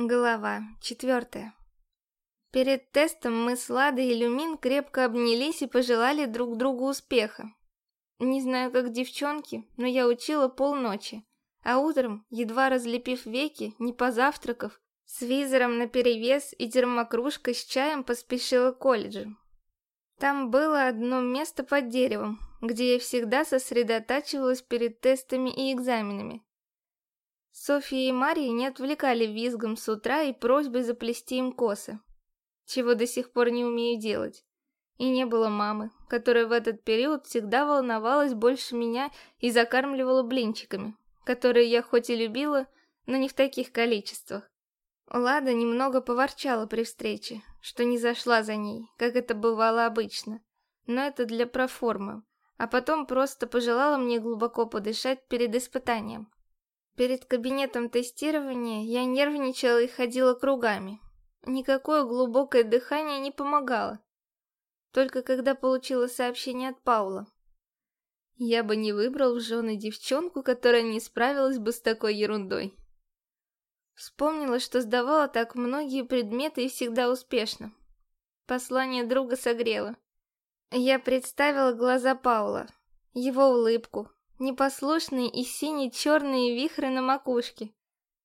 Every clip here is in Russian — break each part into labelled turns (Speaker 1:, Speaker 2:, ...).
Speaker 1: Глава четвертая. Перед тестом мы с Ладой и Люмин крепко обнялись и пожелали друг другу успеха. Не знаю, как девчонки, но я учила полночи, а утром, едва разлепив веки, не позавтракав, с визором наперевес и термокружкой с чаем поспешила к колледжу. Там было одно место под деревом, где я всегда сосредотачивалась перед тестами и экзаменами. Софья и Мария не отвлекали визгом с утра и просьбой заплести им косы, чего до сих пор не умею делать. И не было мамы, которая в этот период всегда волновалась больше меня и закармливала блинчиками, которые я хоть и любила, но не в таких количествах. Лада немного поворчала при встрече, что не зашла за ней, как это бывало обычно, но это для проформы, а потом просто пожелала мне глубоко подышать перед испытанием. Перед кабинетом тестирования я нервничала и ходила кругами. Никакое глубокое дыхание не помогало. Только когда получила сообщение от Паула. Я бы не выбрал в жены девчонку, которая не справилась бы с такой ерундой. Вспомнила, что сдавала так многие предметы и всегда успешно. Послание друга согрело. Я представила глаза Паула, его улыбку, непослушные и сине-черные вихры на макушке.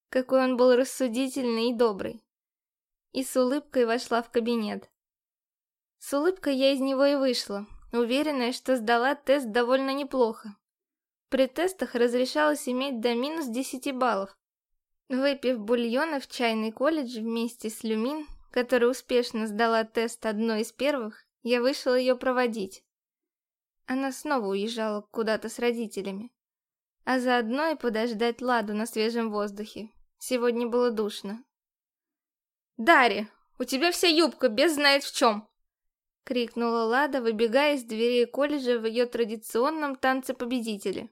Speaker 1: Какой он был рассудительный и добрый. И с улыбкой вошла в кабинет. С улыбкой я из него и вышла, уверенная, что сдала тест довольно неплохо. При тестах разрешалось иметь до минус 10 баллов. Выпив бульона в чайный колледж вместе с Люмин, которая успешно сдала тест одной из первых, я вышла ее проводить. Она снова уезжала куда-то с родителями. А заодно и подождать Ладу на свежем воздухе. Сегодня было душно. «Дарья, у тебя вся юбка без знает в чем!» Крикнула Лада, выбегая из дверей колледжа в ее традиционном танце победителя.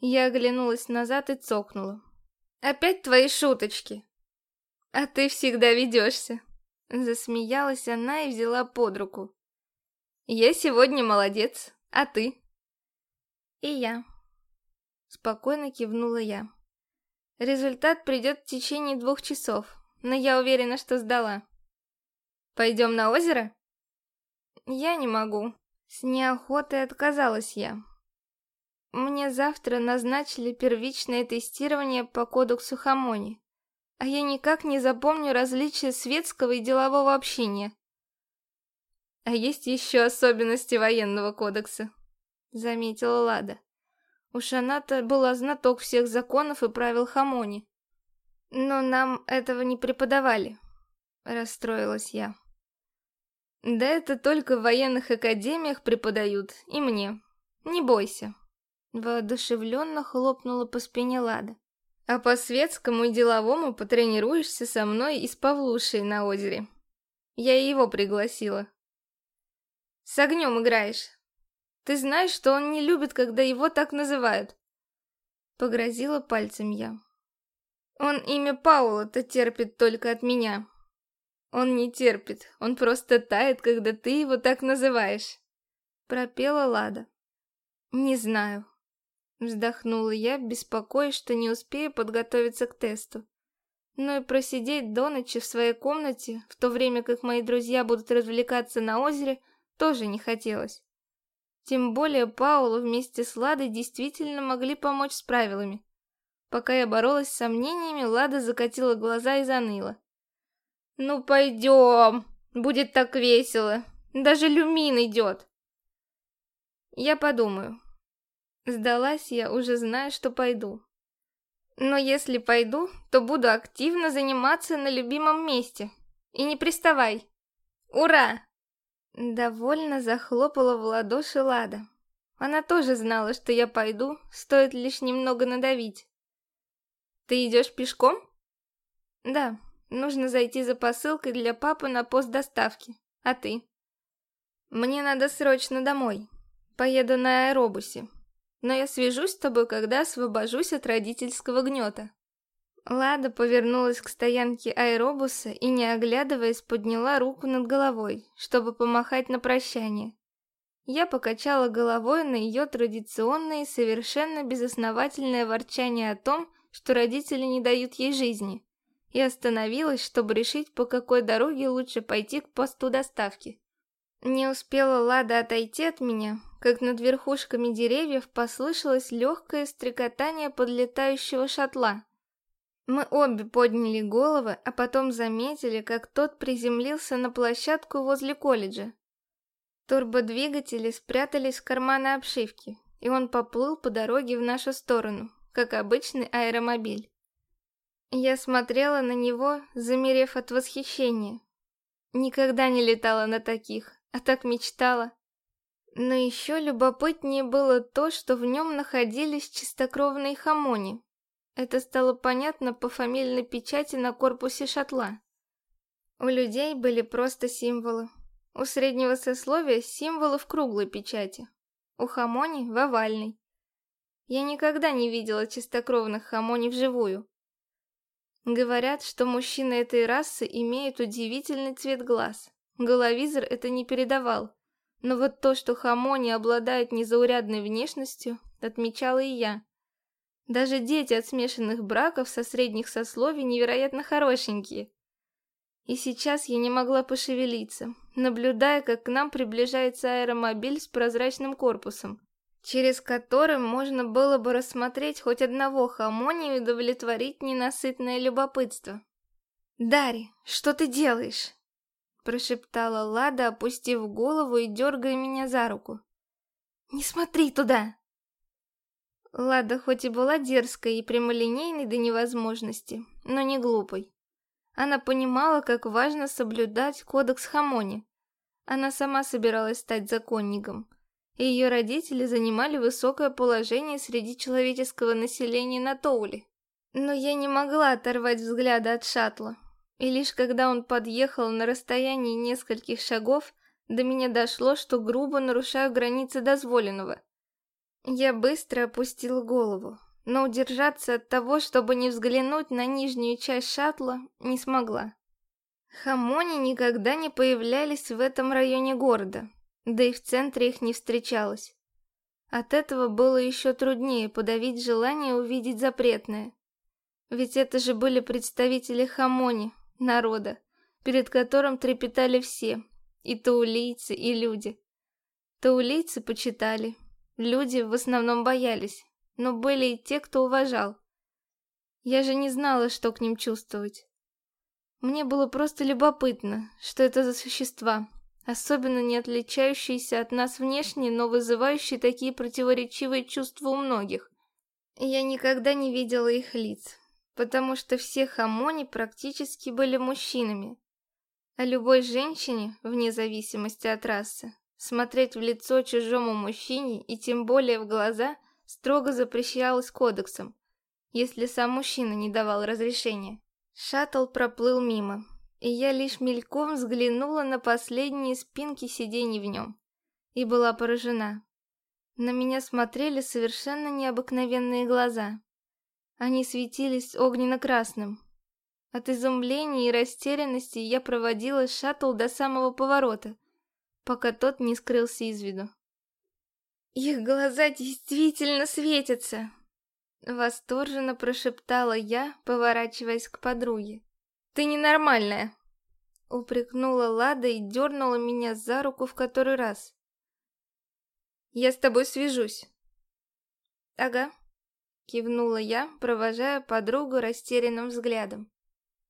Speaker 1: Я оглянулась назад и цокнула. «Опять твои шуточки!» «А ты всегда ведешься!» Засмеялась она и взяла под руку. «Я сегодня молодец!» А ты? И я. Спокойно кивнула я. Результат придет в течение двух часов, но я уверена, что сдала. Пойдем на озеро? Я не могу. С неохотой отказалась я. Мне завтра назначили первичное тестирование по кодексу Хамони, а я никак не запомню различия светского и делового общения. А есть еще особенности военного кодекса, заметила Лада. Уж она-то была знаток всех законов и правил Хамони. Но нам этого не преподавали, расстроилась я. Да это только в военных академиях преподают, и мне. Не бойся. Воодушевленно хлопнула по спине Лада. А по светскому и деловому потренируешься со мной и с Павлушей на озере. Я его пригласила. С огнем играешь. Ты знаешь, что он не любит, когда его так называют. Погрозила пальцем я. Он имя Паула-то терпит только от меня. Он не терпит, он просто тает, когда ты его так называешь. Пропела Лада. Не знаю. Вздохнула я, беспокоясь, что не успею подготовиться к тесту. Но и просидеть до ночи в своей комнате, в то время как мои друзья будут развлекаться на озере – тоже не хотелось. Тем более Паулу вместе с Ладой действительно могли помочь с правилами. Пока я боролась с сомнениями, Лада закатила глаза и заныла. «Ну пойдем, будет так весело, даже Люмин идет». «Я подумаю». Сдалась я, уже зная, что пойду. Но если пойду, то буду активно заниматься на любимом месте. И не приставай. Ура! Довольно захлопала в ладоши Лада. Она тоже знала, что я пойду, стоит лишь немного надавить. «Ты идешь пешком?» «Да, нужно зайти за посылкой для папы на пост доставки. А ты?» «Мне надо срочно домой. Поеду на аэробусе. Но я свяжусь с тобой, когда освобожусь от родительского гнета». Лада повернулась к стоянке аэробуса и, не оглядываясь, подняла руку над головой, чтобы помахать на прощание. Я покачала головой на ее традиционное и совершенно безосновательное ворчание о том, что родители не дают ей жизни, и остановилась, чтобы решить, по какой дороге лучше пойти к посту доставки. Не успела Лада отойти от меня, как над верхушками деревьев послышалось легкое стрекотание подлетающего шатла. Мы обе подняли головы, а потом заметили, как тот приземлился на площадку возле колледжа. Турбодвигатели спрятались в карманы обшивки, и он поплыл по дороге в нашу сторону, как обычный аэромобиль. Я смотрела на него, замерев от восхищения. Никогда не летала на таких, а так мечтала. Но еще любопытнее было то, что в нем находились чистокровные хамони. Это стало понятно по фамильной печати на корпусе шатла. У людей были просто символы, у среднего сословия символы в круглой печати, у хамони в овальной. Я никогда не видела чистокровных хамони вживую. Говорят, что мужчины этой расы имеют удивительный цвет глаз. Головизор это не передавал. Но вот то, что хамони обладают незаурядной внешностью, отмечала и я. Даже дети от смешанных браков со средних сословий невероятно хорошенькие. И сейчас я не могла пошевелиться, наблюдая, как к нам приближается аэромобиль с прозрачным корпусом, через который можно было бы рассмотреть хоть одного хамони и удовлетворить ненасытное любопытство. «Дарри, что ты делаешь?» прошептала Лада, опустив голову и дергая меня за руку. «Не смотри туда!» Лада хоть и была дерзкой и прямолинейной до невозможности, но не глупой. Она понимала, как важно соблюдать кодекс Хамони. Она сама собиралась стать законником, и ее родители занимали высокое положение среди человеческого населения на Тоуле. Но я не могла оторвать взгляда от шаттла, и лишь когда он подъехал на расстоянии нескольких шагов, до меня дошло, что грубо нарушаю границы дозволенного. Я быстро опустила голову но удержаться от того, чтобы не взглянуть на нижнюю часть шаттла, не смогла. Хамони никогда не появлялись в этом районе города, да и в центре их не встречалось. От этого было еще труднее подавить желание увидеть запретное. Ведь это же были представители Хамони, народа, перед которым трепетали все, и таулийцы, и люди. Таулийцы почитали, люди в основном боялись, но были и те, кто уважал. Я же не знала, что к ним чувствовать. Мне было просто любопытно, что это за существа, особенно не отличающиеся от нас внешне, но вызывающие такие противоречивые чувства у многих. Я никогда не видела их лиц, потому что все хамони практически были мужчинами. А любой женщине, вне зависимости от расы, смотреть в лицо чужому мужчине и тем более в глаза строго запрещалось кодексом, если сам мужчина не давал разрешения. Шаттл проплыл мимо, и я лишь мельком взглянула на последние спинки сидений в нем. И была поражена. На меня смотрели совершенно необыкновенные глаза. Они светились огненно-красным. От изумления и растерянности я проводила шаттл до самого поворота, пока тот не скрылся из виду. Их глаза действительно светятся!» Восторженно прошептала я, поворачиваясь к подруге. «Ты ненормальная!» Упрекнула Лада и дернула меня за руку в который раз. «Я с тобой свяжусь!» «Ага», кивнула я, провожая подругу растерянным взглядом.